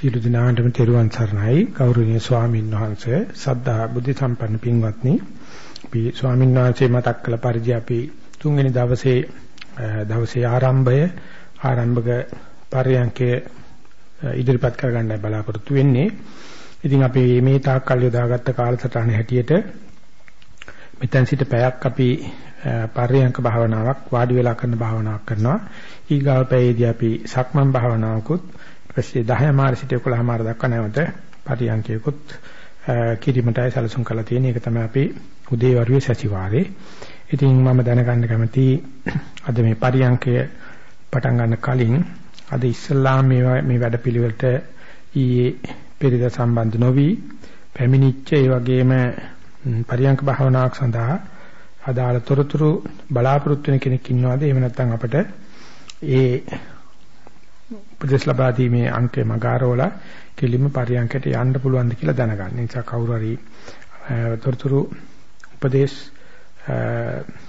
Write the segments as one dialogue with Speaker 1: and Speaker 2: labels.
Speaker 1: සීල දිනාටම තෙරුවන් සරණයි ගෞරවනීය ස්වාමීන් වහන්සේ සද්ධා බුද්ධ සම්පන්න පින්වත්නි අපි ස්වාමීන් වහන්සේ මතක් කළ පරිදි අපි තුන්වෙනි දවසේ දවසේ ආරම්භය ආරම්භක පරියන්කේ ඉදිරිපත් කරගන්නයි බලාපොරොත්තු වෙන්නේ. ඉතින් අපි මේ තාක් කල් යොදාගත්ත කාලසටහන හැටියට මෙතෙන් සිට පැයක් අපි පරියන්ක භාවනාවක් වාඩි වෙලා කරන භාවනාවක් කරනවා. ඊගාව පැයේදී අපි සක්මන් භාවනාවකුත් ඊපස්සේ 10 මාර සිට 11 මාර දක්වා නැවත පරියන්කයකුත් කිරීමටයි සැලසුම් කරලා තියෙන එක තමයි අපි උදේ වරුවේ සතිವಾರේ. ඉතින් මම දැනගන්න කැමති අද මේ පරියන්කය පටන් ගන්න කලින් අද ඉස්සල්ලාම මේ මේ වැඩපිළිවෙලට ඊයේ පෙරද සම්බන්ධ නොවි පැමිණිච්ච ඒ වගේම පරියන්ක භාවනාවක් සඳහා අදාළ තොරතුරු බලාපොරොත්තු වෙන කෙනෙක් ඉන්නවාද එහෙම නැත්නම් අපිට ඒ උපදේශ ලබා දීමේ අංකේ මගාරවල කෙලිම පරියන්කට යන්න පුළුවන්ද කියලා දැනගන්න. ඒ නිසා කවුරු හරි තොරතුරු උපදේශ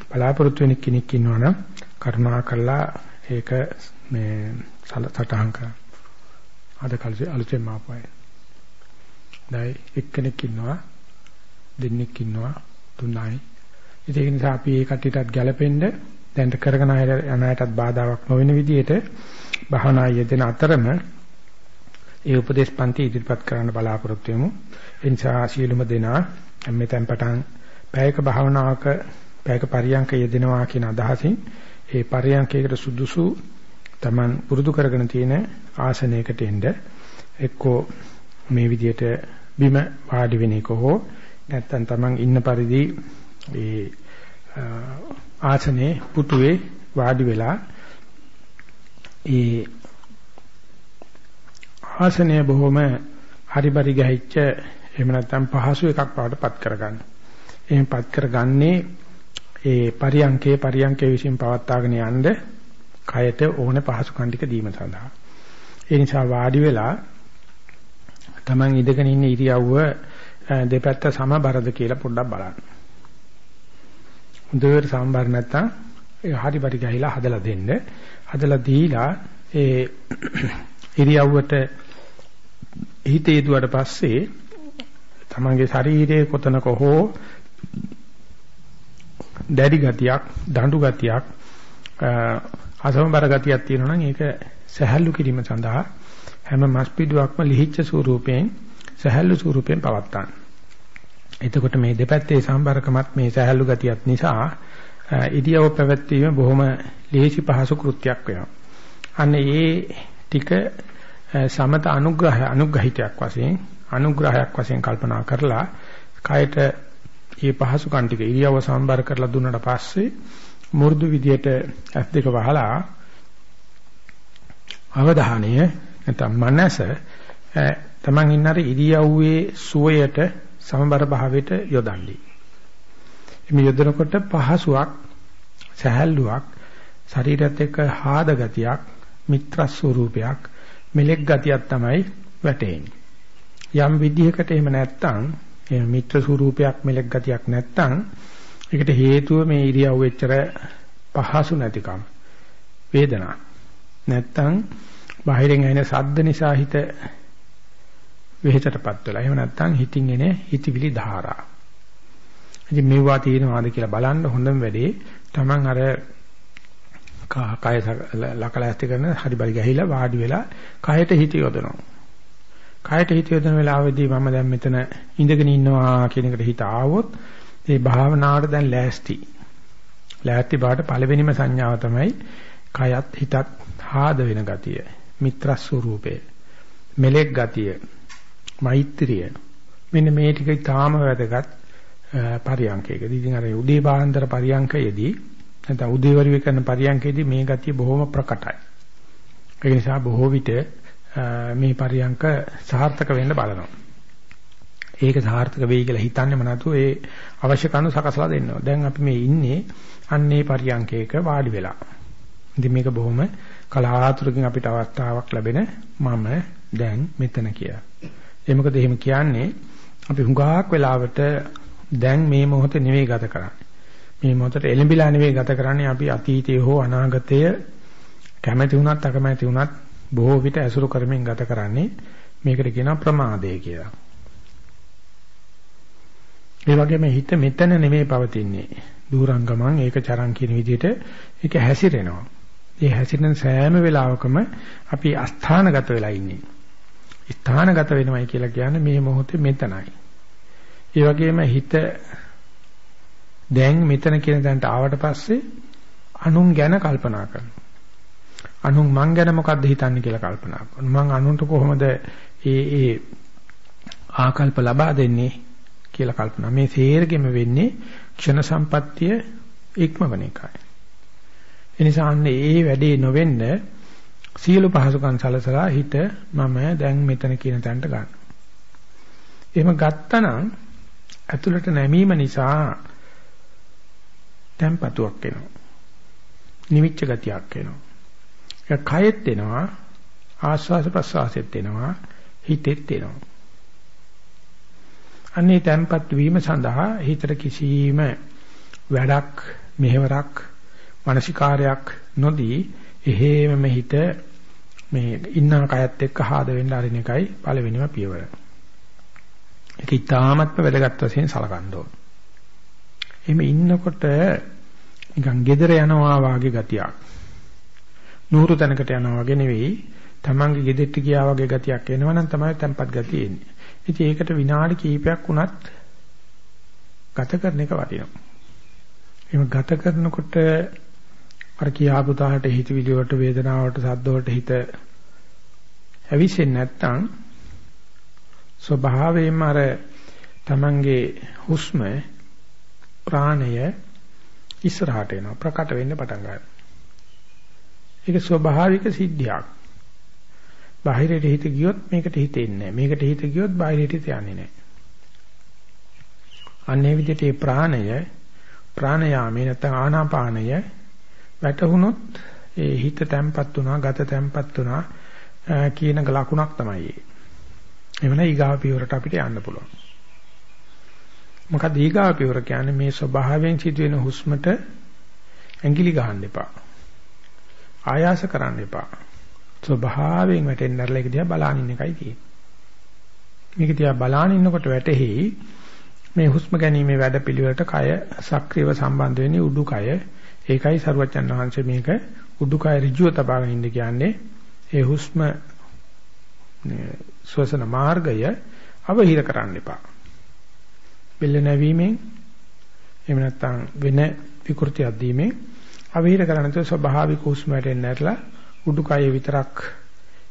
Speaker 1: බලාපොරොත්තු වෙන කෙනෙක් ඉන්නවනම් කරුණා කරලා ඒක මේ සටහන් කරන්න. අද කල්සේ අලුතෙන් මාපුවයි. දැයි එක්කෙනෙක් ඉන්නවා දෙන්නෙක් ඉන්නවා තුනයි. ඒක නිසා අපි ඒ කට්ටියටත් ගැළපෙන්න දැන් කරගෙන යන අයටත් බාධාවක් නොවන විදිහට භාවනා යෙදෙන අතරම ඒ උපදේශ පන්ති ඉදිරිපත් කරන්න බලාපොරොත්තු වෙමු. ඒ නිසා සීලුම දෙනා මෙතෙන් පටන් පැයක භාවනාවක පැයක පරියන්ක යෙදෙනවා කියන අදහසින් ඒ පරියන්කයකට සුදුසු Taman පුරුදු කරගෙන තියෙන ආසනයකට එන්න එක්කෝ මේ විදිහට බිම වාඩි වෙන එක හෝ නැත්නම් Taman ඉන්න පරිදි ඒ ආසනේ පුටුවේ වාඩි වෙලා ඒ ආසනය බොහොම හරිබරි ගහිච්ච එහෙම නැත්නම් පහසු එකක් බවට පත් කරගන්න. එහෙම පත් කරගන්නේ ඒ පරියංකේ පරියංකේ විසින් පවත්වාගෙන යන්න කයට ඕන පහසුකම් ටික දීම සඳහා. ඒ නිසා වාඩි වෙලා Taman ඉඳගෙන ඉන්න ඉරියව්ව දෙපැත්ත සමබරද කියලා පොඩ්ඩක් බලන්න. හොඳට සමබර නැත්තම් ඒ හරිබරි ගහිලා හදලා දෙන්න. හදලා දීලා ඒ ඉරියව්වට හිත යදුවට පස්සේ තමන්ගේ ශරීරයේ කොතනක හෝ දැඩි ගතියක්, දඬු ගතියක්, අසමබර ගතියක් තියෙනවා නම් ඒක සහැල්ලු කිරීම සඳහා හැම මස්පිඩුවක්ම ලිහිච්ඡ ස්වරූපයෙන් සහැල්ලු ස්වරූපයෙන් පවත්තන්න. එතකොට මේ දෙපැත්තේ සම්බරකමත් මේ සහැල්ලු ගතියත් නිසා ඉදියව පැවැත්වීම බොහොම ලේසි පහසු කෘත්‍යයක් වෙනවා. අන්න ඒ ටික සමත අනුග්‍රහය අනුග්‍රහිතයක් වශයෙන් අනුග්‍රහයක් වශයෙන් කල්පනා කරලා කයට මේ පහසුකම් ටික ඉරියව සම්බර කරලා දුන්නට පස්සේ මු르දු විදියට ඇස් දෙක වහලා අවධානය නැත්නම් මනස තමන් ඉන්නර ඉරියව්වේ සුවයට සමබර භාවයට යොදන්නේ. මේ යොදනකොට පහසුවක් සහැල්ලුවක් ශරීරයත් එක්ක හාද ගතියක් මිත්‍ර ස්වරූපයක් මෙලෙක් ගතියක් තමයි වැටෙන්නේ. යම් විදිහකට එහෙම නැත්තම් එහෙම මිත්‍ර ස්වරූපයක් මෙලෙක් ගතියක් නැත්තම් ඒකට හේතුව මේ ඉරියව් එච්චර පහසු නැතිකම වේදනා නැත්තම් බාහිරින් එන සද්ද නිසා හිත වෙහෙසටපත් වෙලා එහෙම නැත්තම් හිතින් එන හිතවිලි ධාරා ඉතින් මේවා තියෙනවාද කියලා බලන්න හොඳම වැඩේ Taman අර කය ලකලැස්ති කරන හරි බරි ගහිලා වාඩි වෙලා කයට හිත යොදනවා. කයට හිත යොදන වෙලාවේදී මම දැන් මෙතන ඉඳගෙන ඉන්නවා කියන එකට හිත ආවොත් ඒ භාවනාවට දැන් ලෑස්ති. ලෑස්ති බාට පළවෙනිම සංඥාව තමයි කයත් හිතත් ආද වෙන ගතිය. මිත්‍ර ස්වරූපය. මෙලෙක් ගතිය. මෛත්‍රිය. මෙන්න මේ ටික තාම වැදගත් පරියංකයකදී. ඉතින් අර උදේ පාන්දර පරියංකයේදී නැත්නම් උදේවරුේ කරන පරියන්කේදී මේ ගතිය බොහොම ප්‍රකටයි. ඒ නිසා බොහෝ විට මේ පරියන්ක සාර්ථක වෙන්න බලනවා. ඒක සාර්ථක වෙයි කියලා හිතන්නේම නැතුව ඒ අවශ්‍ය කණු සකසලා දෙන්නවා. දැන් අපි මේ ඉන්නේ අන්නේ පරියන්කේක වාඩි වෙලා. ඉතින් මේක බොහොම කලාතුරකින් අපිට අවස්ථාවක් ලැබෙන මම දැන් මෙතන කියලා. ඒ මොකද එහෙම කියන්නේ අපි හුඟක් වෙලාවට දැන් මේ මොහොතේ නෙවෙයි ගත කරන්නේ. මේ මොහොතට එළඹිලා නෙවෙයි ගත කරන්නේ අපි අතීතයේ හෝ අනාගතය කැමැති වුණත් අකමැති වුණත් බොහෝ විට ඇසුරු කරමින් ගත කරන්නේ මේකට කියනවා ප්‍රමාදය කියලා. ඒ වගේම හිත මෙතන නෙමෙයි පවතින්නේ. දූරංගමං ඒක චරං කියන විදිහට ඒක හැසිරෙනවා. ඒ හැසිරෙන සෑම වෙලාවකම අපි අස්ථානගත වෙලා ඉන්නේ. ස්ථානගත වෙනවයි කියලා කියන්නේ මේ මොහොතේ මෙතනයි. ඒ වගේම හිත දැන් මෙතන කියන තැනට ආවට පස්සේ අනුන් ගැන කල්පනා කරනවා. අනුන් මං ගැන මොකද්ද හිතන්නේ කියලා කල්පනා කරනවා. මං අනුන්ට කොහොමද ඒ ඒ ආකල්ප ලබා දෙන්නේ කියලා කල්පනා. මේ සේරගෙම වෙන්නේ ක්ෂණ සම්පත්තිය ඉක්මවන එකයි. එනිසා අන්නේ ඒ වැඩේ නොවෙන්න සියලු පහසුකම් සලසලා හිත මම දැන් මෙතන කියන තැනට ගන්න. එහෙම ගත්තනම් ඇතුළට නැමීම නිසා tempatuක් එනවා. නිවිච්ච ගතියක් එනවා. ඒක කයෙත් එනවා ආස්වාස ප්‍රසවාසෙත් එනවා හිතෙත් එනවා. අන්නේ tempat වීම සඳහා හිතට කිසිම වැඩක් මෙහෙවරක් මානසිකාරයක් නොදී එහෙමම හිත මේ ඉන්න කයත් එක්ක ආද වෙන්න අරින එකයි පළවෙනිම පියවර. ඒක ඊටාමත්ම වැදගත් වශයෙන් සලකන්න ඕන. එimhe ඉන්නකොට නිකන් gedera යනවා වාගේ ගතියක්. නూరు තැනකට යනවා වගේ නෙවෙයි. Tamange gedෙට්ට ගියා වගේ ගතියක් එනවනම් තමයි tempat ගතිය එන්නේ. ඉතින් ඒකට විනාඩි කිහිපයක් වුණත් ගත කරන එක වටිනවා. එහෙම ගත කරනකොට අර කියාපු තාලට හිතවිලි වලට වේදනාවට සද්ද වලට හිත ඇවිස්සෙන්නේ නැත්නම් ස්වභාවයෙන්ම අර Tamange හුස්ම ප්‍රාණය ඉස්සරහට එනවා ප්‍රකට වෙන්න පටන් ගන්නවා. ඒක ස්වභාවික සිද්ධියක්. බාහිරට හිත ගියොත් මේකට හිතෙන්නේ නැහැ. මේකට හිත ගියොත් බාහිරට හිත යන්නේ නැහැ. අන්නේ විදිහට මේ ප්‍රාණය ප්‍රාණයාමේ නැත්නම් ආනාපානය වැටහුනොත් ඒ හිත තැම්පත් වුණා, ගත තැම්පත් වුණා කියන ලකුණක් තමයි ඒ. එවන ඊගාව පියවරට අපිට යන්න පුළුවන්. මොකද ඊගාව පියවර කියන්නේ මේ ස්වභාවයෙන් සිදුවෙන හුස්මට ඇඟිලි ගහන්න එපා. ආයාස කරන්න එපා. ස්වභාවයෙන් වැටෙන්න ඇරලා ඒක දිහා බලාගෙන ඉන්න එකයි තියෙන්නේ. මේක දිහා බලාගෙන ඉන්නකොට වැටෙහි මේ හුස්ම ගැනීමේ වැඩපිළිවෙලට කය සක්‍රියව සම්බන්ධ වෙන්නේ උඩුකය ඒකයි සරුවචන් වහන්සේ මේක උඩුකය ඍජුව තබාගෙන ඉන්න කියන්නේ ඒ හුස්ම ශ්වසන මාර්ගය අවහිර කරන්න එපා. බෙල්ල නැවීමෙන් එහෙම නැත්නම් වෙන විකෘතියක් දීමෙන් අවහිර කරන්න තු ස්වභාවික හුස්ම වැටෙන්න ඇරලා උඩුකය විතරක්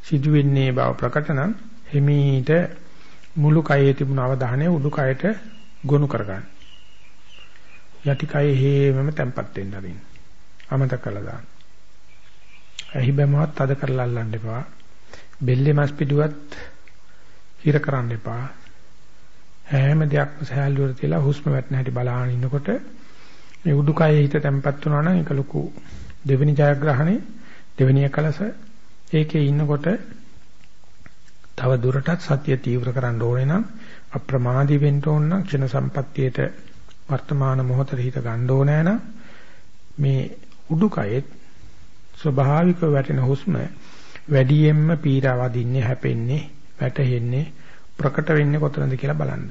Speaker 1: සිදුවෙන්නේ බව ප්‍රකට නම් හිමීට මුළු කයේ තිබුණ අවධානය උඩුකයට ගොනු කරගන්න. යටි කයේ හේමම තැම්පත් වෙන්න අරින්න. අමතක කළා දාන්න. ඇහි බැමවත් තද කරලා අල්ලන්න එපා. බෙල්ලේ මස් පිටුවත් හිර කරන්න එපා. හැම දෙයක්ම සහැල්ලුවට තියලා හුස්ම වැටෙන හැටි බලාගෙන ඉන්නකොට මේ උඩුකයේ හිත තැම්පත් වුණා නම් ඒක ලොකු දෙවෙනි ජයග්‍රහණේ දෙවෙනි එකලස ඒකේ ඉන්නකොට තව දුරටත් සත්‍ය තීව්‍ර කරන්න ඕනේ නම් අප්‍රමාදී වෙන්න ඕන නම් ක්ෂණ සම්පත්තියට වර්තමාන මොහොතේ හිත ගන්න ඕනේ නම් මේ උඩුකයෙත් ස්වභාවික වැටෙන හුස්ම වැඩියෙන්ම පීරාවදින්නේ හැපෙන්නේ වැටෙන්නේ ප්‍රකට වෙන්නේ කොතනද කියලා බලන්න.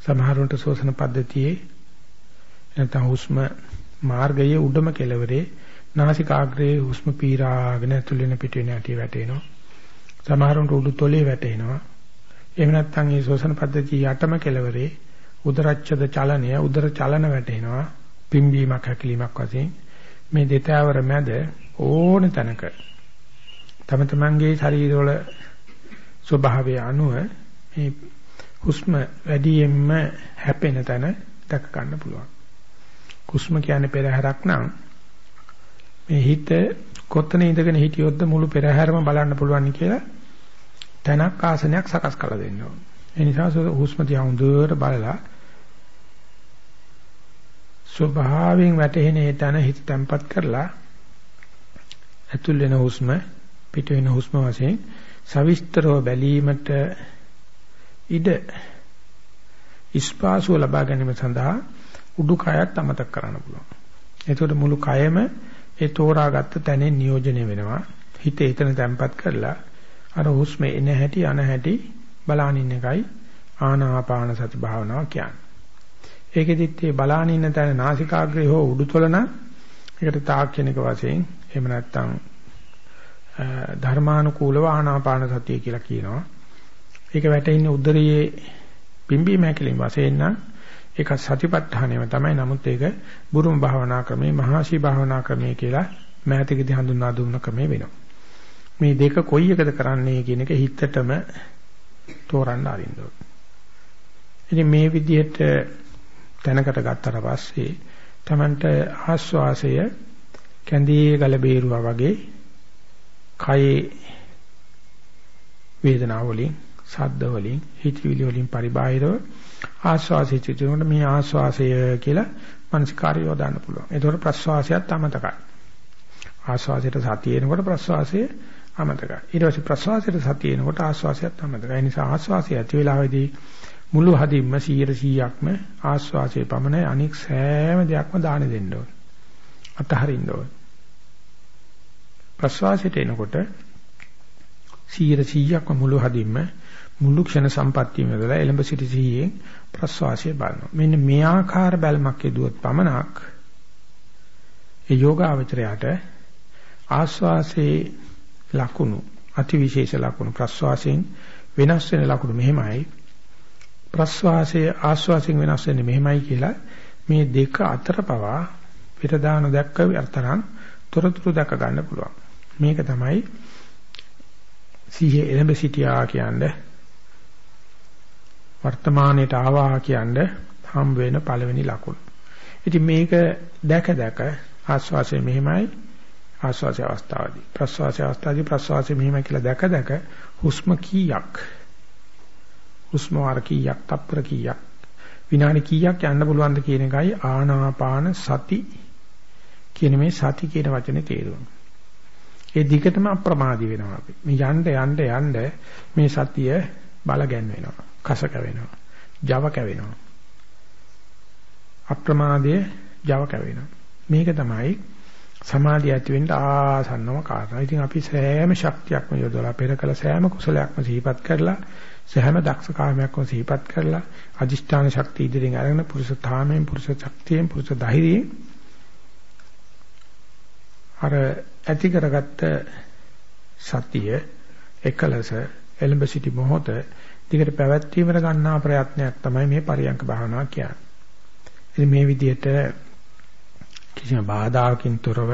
Speaker 1: සමහරුන්ට ශෝෂණ පද්ධතියේ නැත්නම් හුස්ම මාර්ගයේ උඩම කෙළවරේ නාසිකාග්‍රයේ හුස්ම පීරාගෙන ඇතුල් වෙන පිට වෙන ඇටි වැටෙනවා. සමහරුන්ට උඩු තොලේ වැටෙනවා. එහෙම නැත්නම් මේ ශෝෂණ පද්ධතිය යටම කෙළවරේ උදරච්ඡද චලනය උදර චලන වැටෙනවා පිම්බීමක් හැකිලීමක් වශයෙන් මේ දෙතෑවර මැද ඕන තැනක තම තමන්ගේ ශරීරවල ස්වභාවය අනුව මේ හුස්ම වැඩියෙන්ම හැපෙන තැන දක ගන්න පුළුවන්. හුස්ම කියන්නේ පෙරහැරක් නම් මේ හිත කොතන ඉඳගෙන හිටියොත්ද මුළු පෙරහැරම බලන්න පුළුවන් කියලා තැනක් ආසනයක් සකස් කරලා දෙන්න ඕන. ඒ නිසා හුස්ම දිහා හොඳට බලලා ස්වභාවයෙන් වැටෙන ඒ තන හිත තැම්පත් කරලා ඇතුල් වෙන හුස්ම පිට වෙන හුස්ම වශයෙන් සවිස්තරව බැලීමට ඉඩ ඉස්පාසුව ලබා ගැනීම සඳහා උඩුකයත් අමතක කරන්න පුළුවන්. එතකොට මුළු කයම ඒ තෝරාගත්ත තැනින් නියෝජනය වෙනවා. හිත එතන තැම්පත් කරලා අර හුස්ම එන හැටි යන හැටි බලාන ඉන්න එකයි ආනාපාන සති භාවනාව කියන්නේ. ඒකෙදිත් මේ බලාන ඉන්න තැන නාසිකාග්‍රේ හෝ උඩුතල නම් ඒකට තාක්ෂණික වශයෙන් එහෙම නැත්නම් ධර්මානුකූලව ආනාපාන සතිය කියලා කියනවා. ඒක වැටෙන්නේ උදරයේ පිම්බීම හැකලින් වශයෙන් නම් ඒක සතිපට්ඨානෙම තමයි. නමුත් ඒක බුරුම භාවනා ක්‍රමේ මහාශී භාවනා ක්‍රමේ කියලා මෑතකදී හඳුන්වා දුන්න ක්‍රමේ වෙනවා. මේ දෙක කොයි එකද කරන්නේ කියන එක හිතටම තෝරන්න අරින්න ඕනේ. ඉතින් මේ විදිහට තැනකට ගත්තට පස්සේ Tamanට ආස්වාසය කැඳේ ගල බේරුවා වගේ කයේ වේදනාව වලින් ශබ්ද වලින් හිතවිලි වලින් පරිබාහිරව ආස්වාසය චිතුනොට මේ ආස්වාසය කියලා මනසිකාරය යොදාන්න පුළුවන්. ඒතකොට ප්‍රස්වාසයත් අමතකයි. ආස්වාසයට සතිය එනකොට ප්‍රස්වාසය අමතකයි. ඊට පස්සේ ප්‍රස්වාසයට සතිය එනකොට ආස්වාසයත් අමතකයි. ඒ නිසා ආස්වාසය ඇති වෙලාවේදී මුළු හදින්ම 100%ක්ම ආස්වාසයේ පමණයි අනික් සෑම දෙයක්ම දාන දෙන්න ඕන. අතහරින්න ඕන. ප්‍රස්වාසයට එනකොට 100%ක්ම මුළු හදින්ම මුළු ක්ෂණ සම්පත්තියම වෙලා එළඹ සිටි සිහියෙන් ප්‍රස්වාසය බලනවා. මෙන්න මේ ආකාර බැලමක් යදුවොත් පමණක් ඒ යෝගාවචරයට ආස්වාසේ ලකුණු අතිවිශේෂ ලකුණු ප්‍රස්වාසයෙන් වෙනස් වෙන ලකුණු මෙහෙමයි ප්‍රස්වාසයේ ආස්වාසයෙන් වෙනස් වෙන්නේ මෙහෙමයි කියලා මේ දෙක අතර පවා පෙර දාන දැක්ක අතරන් තොරතුරු දැක ගන්න පුළුවන්. මේක තමයි සිහිය එළඹ සිටියා කියන්නේ. වර්තමානයට ආවා කියන්නේ හම් වෙන පළවෙනි ලකුණ. ඉතින් මේක දැක දැක ආස්වාසය මෙහිමයි ආස්වාසය අවස්ථාවේදී. ප්‍රස්වාසය අවස්ථාවේදී ප්‍රස්වාසය මෙහිමයි කියලා දැක දැක හුස්ම කීයක්? හුස්ම වාර කීයක් තප්පර කීයක් විනාඩි කීයක් යන්න පුළුවන්ද කියන එකයි ආනාපාන සති කියන මේ සති කියන වචනේ තේරුම. ඒ දිගටම අප්‍රමාදී වෙනවා අපි. මේ යන්න යන්න යන්න මේ සතිය බල ගැන්වෙනවා. කස කැවෙනවා. Java කැවෙනවා. අප්‍රමාදයේ Java කැවෙනවා. මේක තමයි සමාධිය ඇති වෙන්න ආසන්නම කාරණා. ඉතින් අපි සෑම ශක්තියක්ම යොදලා පෙර කළ සෑම කුසලයක්ම සිහිපත් කරලා සෑම දක්ෂකාමයක්ම සිහිපත් කරලා අදිෂ්ඨාන ශක්තිය ඉදිරියෙන් අරගෙන පුරුෂ තාමයෙන් පුරුෂ ශක්තියෙන් පුරුෂ ධෛර්යයෙන් අර ඇති කරගත්ත සතිය එකලස එලඹ සිටි මොහොත දිගට පැවැත්වීමට ගන්නා ප්‍රයත්නයක් තමයි මේ පරියංක භාවනාව කියන්නේ. ඉතින් මේ විදිහට කිසිම බාධාකින් තොරව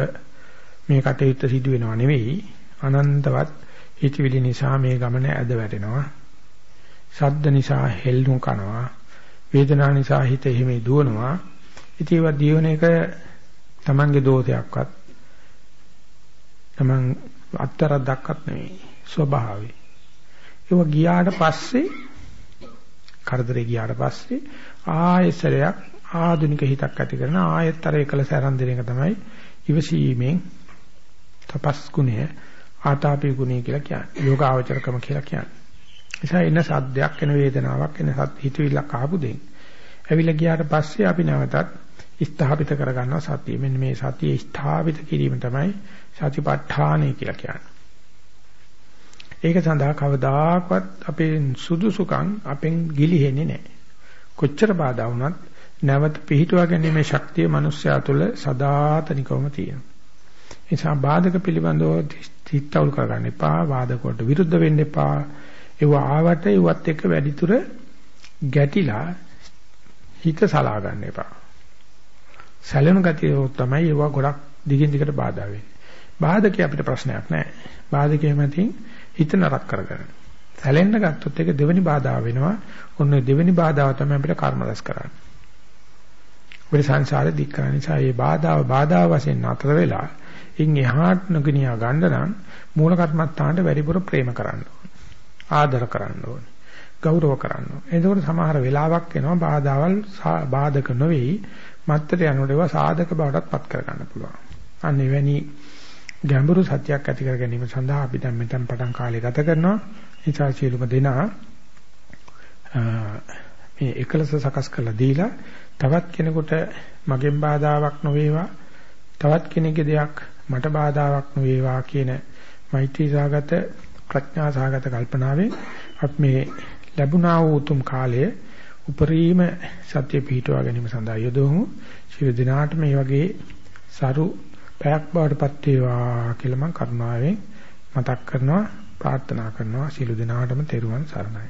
Speaker 1: මේ කටයුත්ත සිදු වෙනව නෙවෙයි අනන්තවත් හිතවිලි නිසා මේ ගමන ඇද වැටෙනවා. ශබ්ද නිසා හෙල්ලුම් කරනවා. වේදනා නිසා හිත එහෙම දුවනවා. ඉතින් ඒවා දියුණ එක Tamange දෝෂයක්වත් තමන් අත්තරක් දක්වත් නෙවෙයි ස්වභාවය. ඒක ගියාට පස්සේ කරදරේ ගියාට පස්සේ ආයසරයක් ආධුනික හිතක් ඇති කරන ආයතර එකලස ආරම්භ දෙන එක තමයි ඉවසීමෙන් තපස් ගුණය ආතාපි ගුණය කියලා කියන්නේ. යෝගාවචරකම කියලා කියන්නේ. නිසා එන සද්දයක් එන වේදනාවක් එන සත් හිතවිල්ලක් ආපු දෙයින්. ඇවිල්ලා ගියාට පස්සේ අපි නැවතත් ස්ථාපිත කරගන්නවා සතිය. මෙන්න මේ සතිය ස්ථාපිත කිරීම තමයි සතිපට්ඨානයි කියලා කියන්නේ. ඒක සඳහා කවදාකවත් අපේ සුදුසුකම් අපෙන් ගිලිහෙන්නේ නැහැ. කොච්චර බාධා වුණත් නැවත පිහිටුවා ගැනීමේ ශක්තිය මිනිස්යා තුළ සදාතනිකවම තියෙනවා. ඒ නිසා බාධක පිළිබඳව හිතවල් කරගන්න එපා, බාධක වලට විරුද්ධ වෙන්න එපා. ඒව ආවට ඒවත් එක්ක වැඩිතුර ගැටිලා හිත සලා ගන්න එපා. සැලෙන ගතිය තමයි ඒව ගොඩක් දිගින් දිගට බාධා වෙන්නේ. බාධකේ අපිට ප්‍රශ්නයක් නැහැ. බාධකේ මතින් හිත නරක කරගන්න. සැලෙන්න ගත්තොත් ඒක දෙවෙනි බාධා වෙනවා. ඔන්න දෙවෙනි බාධාව තමයි අපිට කර්ම රැස් කරන්නේ. ඔය සංසාරේ දික් කරන නිසා මේ බාධාව බාධා වශයෙන් නතර වෙලා ඉන් එහාට නොගිනියා ගන්න නම් මූල කර්මත්තාන්ට වැඩිපුර ප්‍රේම කරන්න ආදර කරන්න ඕනේ. ගෞරව කරන්න ඕනේ. එතකොට සමහර වෙලාවක් එනවා බාධාවල් බාධක නොවේයි මත්තර යනකොට ඒවා සාධක බවටත් පත් කර ගන්න පුළුවන්. අන්න එවැනි ගැඹුරු සත්‍යයක් ඇති කර ගැනීම සඳහා අපි දැන් මෙතෙන් පටන් කාලය ගත කරනවා. නිසා සියලුම දෙනා මේ එකලස සකස් කරලා දීලා තවත් කෙනෙකුට මගෙන් බාධාවක් නොවේවා තවත් කෙනෙකුගේ දෙයක් මට බාධාවක් නොවේවා කියන මෛත්‍රී සාගත ප්‍රඥා සාගත කල්පනාවෙන් අපි මේ ලැබුණා වූ උතුම් කාලය උපරිම සත්‍ය පිහිටුවා ගැනීම සඳහා යොදවමු. ශිර දිනාට මේ වගේ සරු පැයක් බවටපත් වේවා කියලා මම කරුණාවෙන් මතක් කරනවා ප්‍රාර්ථනා කරනවා සියලු දෙනාටම තෙරුවන් සරණයි.